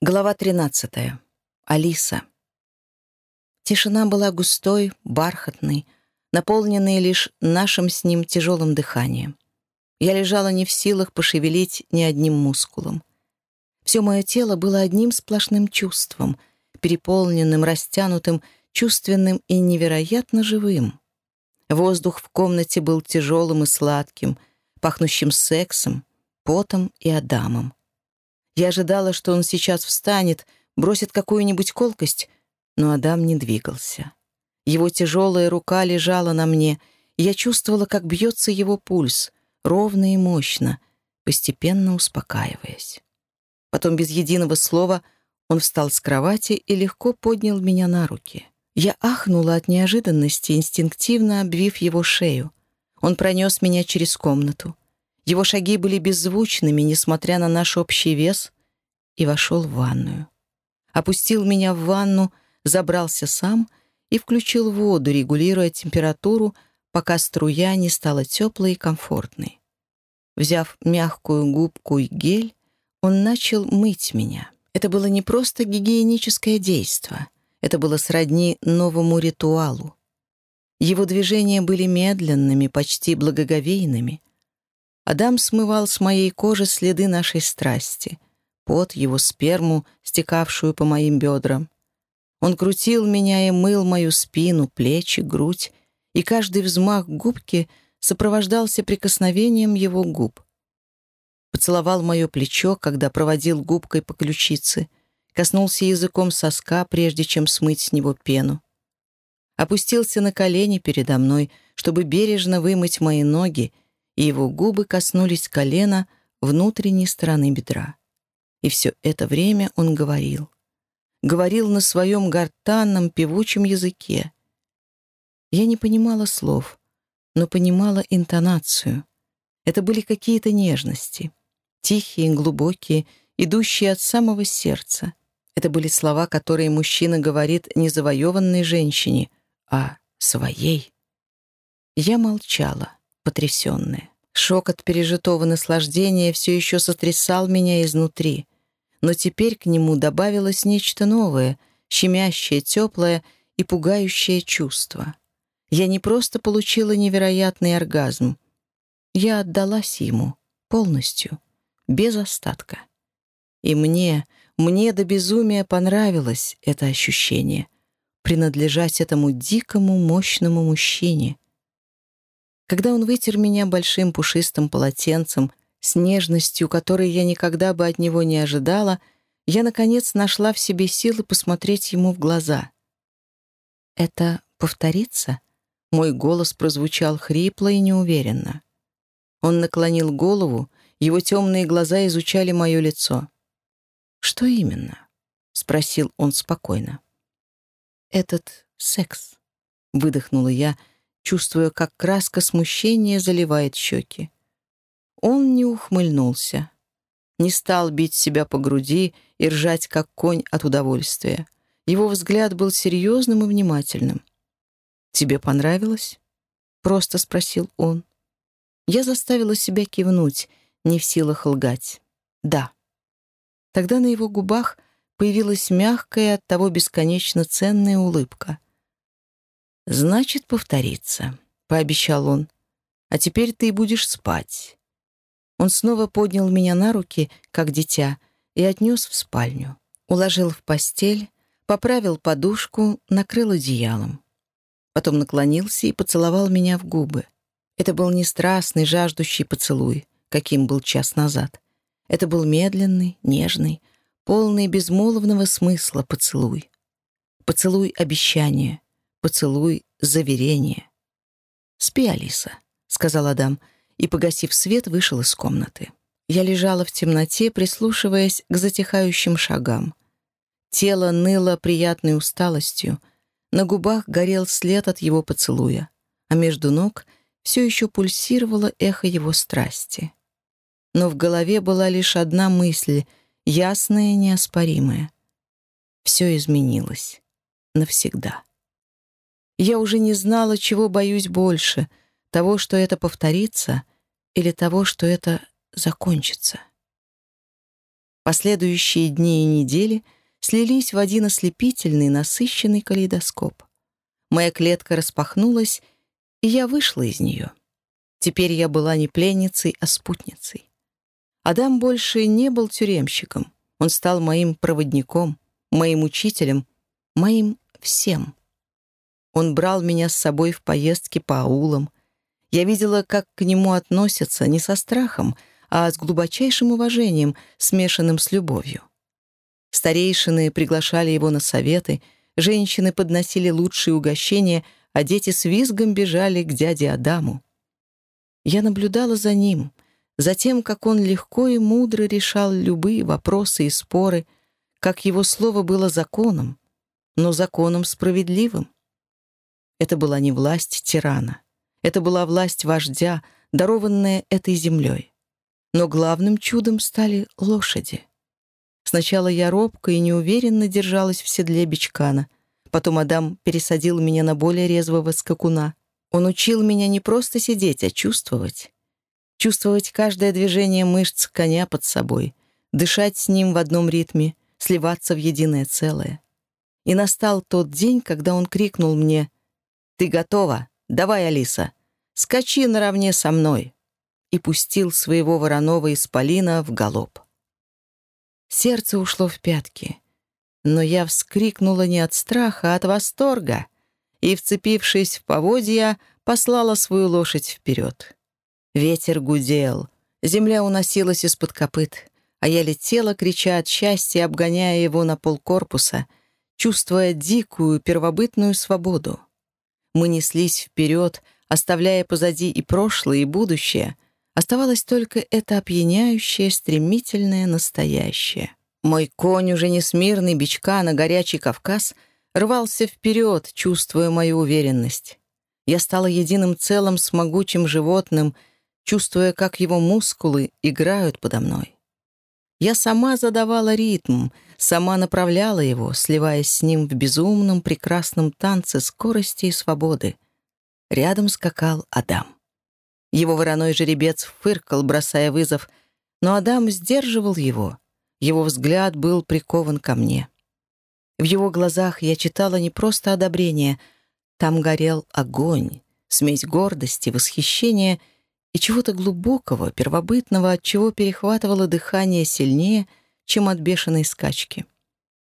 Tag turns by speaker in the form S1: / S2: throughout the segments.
S1: Глава 13. Алиса. Тишина была густой, бархатной, наполненной лишь нашим с ним тяжелым дыханием. Я лежала не в силах пошевелить ни одним мускулом. Все мое тело было одним сплошным чувством, переполненным, растянутым, чувственным и невероятно живым. Воздух в комнате был тяжелым и сладким, пахнущим сексом, потом и Адамом. Я ожидала, что он сейчас встанет, бросит какую-нибудь колкость, но Адам не двигался. Его тяжелая рука лежала на мне, и я чувствовала, как бьется его пульс, ровно и мощно, постепенно успокаиваясь. Потом без единого слова он встал с кровати и легко поднял меня на руки. Я ахнула от неожиданности, инстинктивно обвив его шею. Он пронес меня через комнату. Его шаги были беззвучными, несмотря на наш общий вес, и вошел в ванную. Опустил меня в ванну, забрался сам и включил воду, регулируя температуру, пока струя не стала теплой и комфортной. Взяв мягкую губку и гель, он начал мыть меня. Это было не просто гигиеническое действие, это было сродни новому ритуалу. Его движения были медленными, почти благоговейными — Адам смывал с моей кожи следы нашей страсти, пот, его сперму, стекавшую по моим бедрам. Он крутил меня и мыл мою спину, плечи, грудь, и каждый взмах губки сопровождался прикосновением его губ. Поцеловал мое плечо, когда проводил губкой по ключице, коснулся языком соска, прежде чем смыть с него пену. Опустился на колени передо мной, чтобы бережно вымыть мои ноги и его губы коснулись колена внутренней стороны бедра. И все это время он говорил. Говорил на своем гортанном певучем языке. Я не понимала слов, но понимала интонацию. Это были какие-то нежности, тихие, глубокие, идущие от самого сердца. Это были слова, которые мужчина говорит не завоеванной женщине, а своей. Я молчала потрясенная. Шок от пережитого наслаждения все еще сотрясал меня изнутри. Но теперь к нему добавилось нечто новое, щемящее, теплое и пугающее чувство. Я не просто получила невероятный оргазм. Я отдалась ему полностью, без остатка. И мне, мне до безумия понравилось это ощущение — принадлежать этому дикому, мощному мужчине — когда он вытер меня большим пушистым полотенцем, с нежностью, которой я никогда бы от него не ожидала, я, наконец, нашла в себе силы посмотреть ему в глаза. «Это повторится?» Мой голос прозвучал хрипло и неуверенно. Он наклонил голову, его темные глаза изучали мое лицо. «Что именно?» — спросил он спокойно. «Этот секс», — выдохнула я, — чувствуя, как краска смущения заливает щеки. Он не ухмыльнулся, не стал бить себя по груди и ржать, как конь от удовольствия. Его взгляд был серьезным и внимательным. «Тебе понравилось?» — просто спросил он. Я заставила себя кивнуть, не в силах лгать. «Да». Тогда на его губах появилась мягкая, от того бесконечно ценная улыбка — «Значит, повторится», — пообещал он. «А теперь ты будешь спать». Он снова поднял меня на руки, как дитя, и отнес в спальню. Уложил в постель, поправил подушку, накрыл одеялом. Потом наклонился и поцеловал меня в губы. Это был не страстный, жаждущий поцелуй, каким был час назад. Это был медленный, нежный, полный безмолвного смысла поцелуй. Поцелуй обещания — поцелуй, заверение. «Спи, Алиса», — сказал Адам, и, погасив свет, вышел из комнаты. Я лежала в темноте, прислушиваясь к затихающим шагам. Тело ныло приятной усталостью, на губах горел след от его поцелуя, а между ног все еще пульсировало эхо его страсти. Но в голове была лишь одна мысль, ясная и неоспоримая. Все изменилось. Навсегда. Я уже не знала, чего боюсь больше — того, что это повторится, или того, что это закончится. Последующие дни и недели слились в один ослепительный, насыщенный калейдоскоп. Моя клетка распахнулась, и я вышла из нее. Теперь я была не пленницей, а спутницей. Адам больше не был тюремщиком. Он стал моим проводником, моим учителем, моим всем. Он брал меня с собой в поездки по аулам. Я видела, как к нему относятся не со страхом, а с глубочайшим уважением, смешанным с любовью. Старейшины приглашали его на советы, женщины подносили лучшие угощения, а дети с визгом бежали к дяде Адаму. Я наблюдала за ним, за тем, как он легко и мудро решал любые вопросы и споры, как его слово было законом, но законом справедливым. Это была не власть тирана. Это была власть вождя, дарованная этой землей. Но главным чудом стали лошади. Сначала я робко и неуверенно держалась в седле бичкана. Потом Адам пересадил меня на более резвого скакуна. Он учил меня не просто сидеть, а чувствовать. Чувствовать каждое движение мышц коня под собой, дышать с ним в одном ритме, сливаться в единое целое. И настал тот день, когда он крикнул мне «Ты готова? Давай, Алиса, скачи наравне со мной!» и пустил своего вороного исполина в галоп. Сердце ушло в пятки, но я вскрикнула не от страха, а от восторга и, вцепившись в поводья, послала свою лошадь вперед. Ветер гудел, земля уносилась из-под копыт, а я летела, крича от счастья, обгоняя его на полкорпуса, чувствуя дикую первобытную свободу. Мы неслись вперед, оставляя позади и прошлое, и будущее. Оставалось только это опьяняющее, стремительное настоящее. Мой конь, уже не смирный бичка на горячий Кавказ, рвался вперед, чувствуя мою уверенность. Я стала единым целым с могучим животным, чувствуя, как его мускулы играют подо мной. Я сама задавала ритм, сама направляла его, сливаясь с ним в безумном прекрасном танце скорости и свободы. Рядом скакал Адам. Его вороной жеребец фыркал, бросая вызов, но Адам сдерживал его. Его взгляд был прикован ко мне. В его глазах я читала не просто одобрение, там горел огонь, смесь гордости, восхищения — и чего-то глубокого, первобытного, от чего перехватывало дыхание сильнее, чем от бешеной скачки.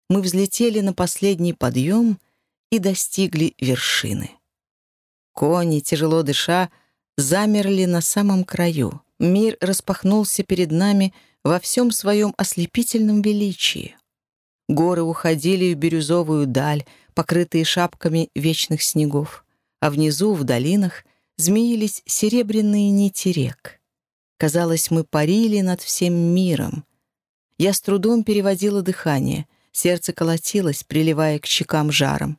S1: Мы взлетели на последний подъем и достигли вершины. Кони, тяжело дыша, замерли на самом краю. Мир распахнулся перед нами во всем своем ослепительном величии. Горы уходили в бирюзовую даль, покрытые шапками вечных снегов, а внизу, в долинах, змеились серебряные нити рек. Казалось, мы парили над всем миром. Я с трудом переводила дыхание, сердце колотилось, приливая к щекам жаром.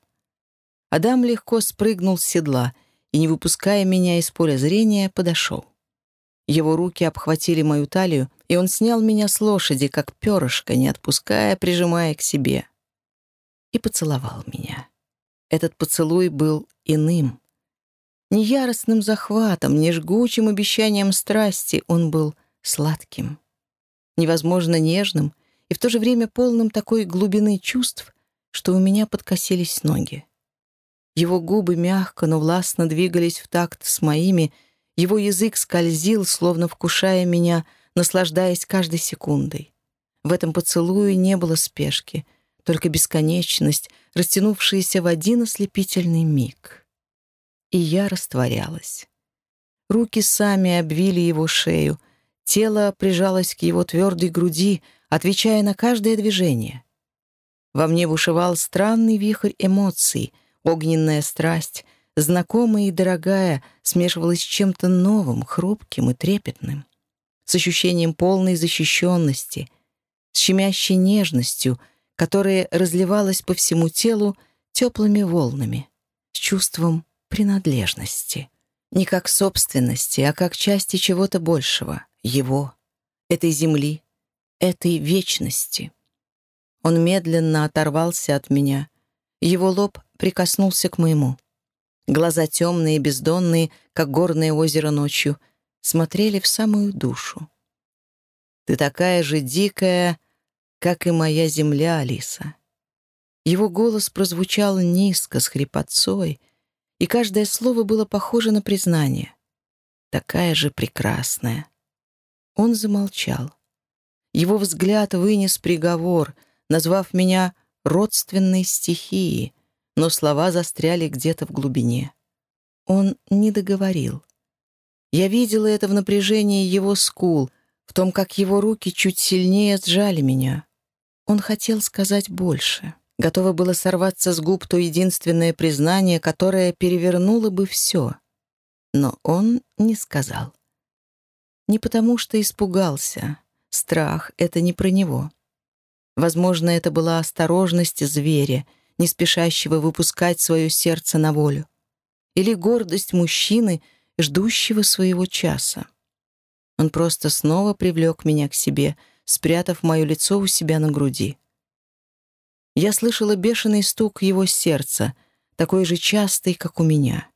S1: Адам легко спрыгнул с седла и, не выпуская меня из поля зрения, подошел. Его руки обхватили мою талию, и он снял меня с лошади, как перышко, не отпуская, прижимая к себе. И поцеловал меня. Этот поцелуй был иным, не яростным захватом, не жгучим обещанием страсти он был сладким, невозможно нежным и в то же время полным такой глубины чувств, что у меня подкосились ноги. Его губы мягко, но властно двигались в такт с моими, его язык скользил, словно вкушая меня, наслаждаясь каждой секундой. В этом поцелуе не было спешки, только бесконечность, растянувшаяся в один ослепительный миг и я растворялась. Руки сами обвили его шею, тело прижалось к его твердой груди, отвечая на каждое движение. Во мне бушевал странный вихрь эмоций, огненная страсть, знакомая и дорогая, смешивалась с чем-то новым, хрупким и трепетным, с ощущением полной защищенности, с щемящей нежностью, которая разливалась по всему телу теплыми волнами, с чувством принадлежности. Не как собственности, а как части чего-то большего, его, этой земли, этой вечности. Он медленно оторвался от меня. Его лоб прикоснулся к моему. Глаза темные, бездонные, как горное озеро ночью, смотрели в самую душу. «Ты такая же дикая, как и моя земля, Алиса. Его голос прозвучал низко, с хрипотцой, и каждое слово было похоже на признание. Такая же прекрасная. Он замолчал. Его взгляд вынес приговор, назвав меня родственной стихией, но слова застряли где-то в глубине. Он не договорил. Я видела это в напряжении его скул, в том, как его руки чуть сильнее сжали меня. Он хотел сказать больше. Готово было сорваться с губ то единственное признание, которое перевернуло бы все. Но он не сказал. Не потому что испугался. Страх — это не про него. Возможно, это была осторожность зверя, не спешащего выпускать свое сердце на волю. Или гордость мужчины, ждущего своего часа. Он просто снова привлек меня к себе, спрятав мое лицо у себя на груди. Я слышала бешеный стук его сердца, такой же частый, как у меня,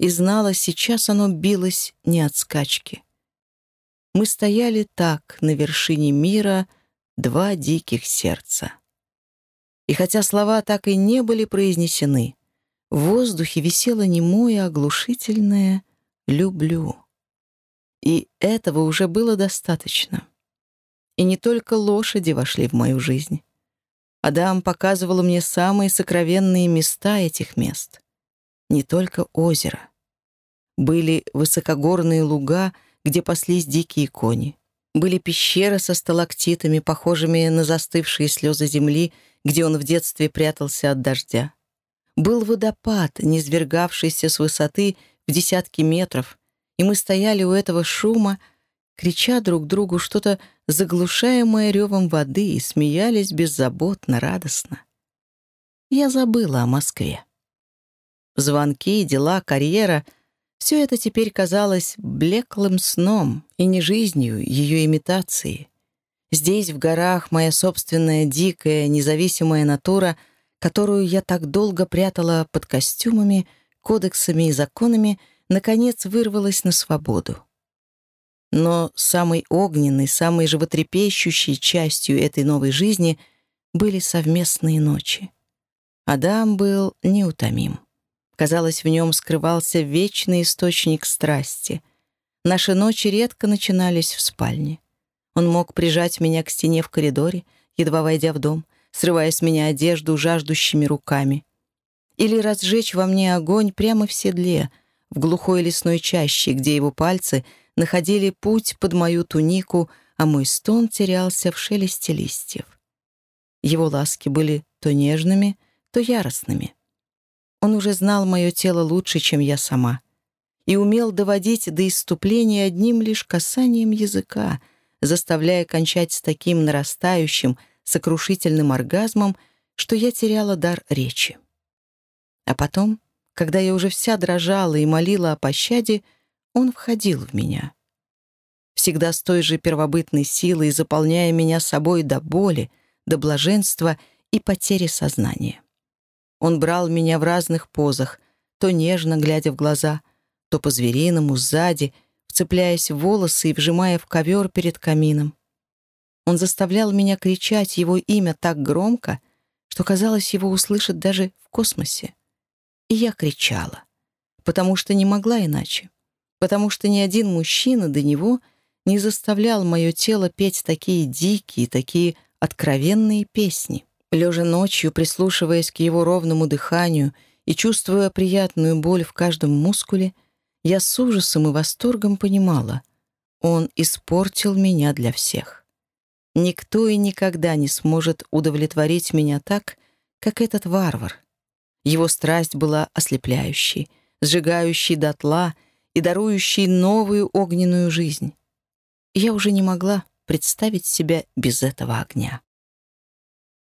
S1: и знала, сейчас оно билось не от скачки. Мы стояли так, на вершине мира, два диких сердца. И хотя слова так и не были произнесены, в воздухе висело немое оглушительное «люблю». И этого уже было достаточно. И не только лошади вошли в мою жизнь. Адам показывал мне самые сокровенные места этих мест. Не только озеро. Были высокогорные луга, где паслись дикие кони. Были пещеры со сталактитами, похожими на застывшие слезы земли, где он в детстве прятался от дождя. Был водопад, низвергавшийся с высоты в десятки метров, и мы стояли у этого шума, крича друг другу что-то заглушаемое ревом воды, и смеялись беззаботно, радостно. Я забыла о Москве. Звонки, дела, карьера — все это теперь казалось блеклым сном и не жизнью, ее имитацией. Здесь, в горах, моя собственная дикая, независимая натура, которую я так долго прятала под костюмами, кодексами и законами, наконец вырвалась на свободу. Но самой огненной, самой животрепещущей частью этой новой жизни были совместные ночи. Адам был неутомим. Казалось, в нем скрывался вечный источник страсти. Наши ночи редко начинались в спальне. Он мог прижать меня к стене в коридоре, едва войдя в дом, срывая с меня одежду жаждущими руками. Или разжечь во мне огонь прямо в седле, в глухой лесной чаще, где его пальцы — находили путь под мою тунику, а мой стон терялся в шелесте листьев. Его ласки были то нежными, то яростными. Он уже знал мое тело лучше, чем я сама, и умел доводить до иступления одним лишь касанием языка, заставляя кончать с таким нарастающим, сокрушительным оргазмом, что я теряла дар речи. А потом, когда я уже вся дрожала и молила о пощаде, он входил в меня. Всегда с той же первобытной силой, заполняя меня собой до боли, до блаженства и потери сознания. Он брал меня в разных позах, то нежно, глядя в глаза, то по-звериному, сзади, вцепляясь в волосы и вжимая в ковер перед камином. Он заставлял меня кричать его имя так громко, что, казалось, его услышат даже в космосе. И я кричала, потому что не могла иначе потому что ни один мужчина до него не заставлял мое тело петь такие дикие, такие откровенные песни. Лежа ночью, прислушиваясь к его ровному дыханию и чувствуя приятную боль в каждом мускуле, я с ужасом и восторгом понимала, он испортил меня для всех. Никто и никогда не сможет удовлетворить меня так, как этот варвар. Его страсть была ослепляющей, сжигающей дотла — и дарующий новую огненную жизнь. Я уже не могла представить себя без этого огня.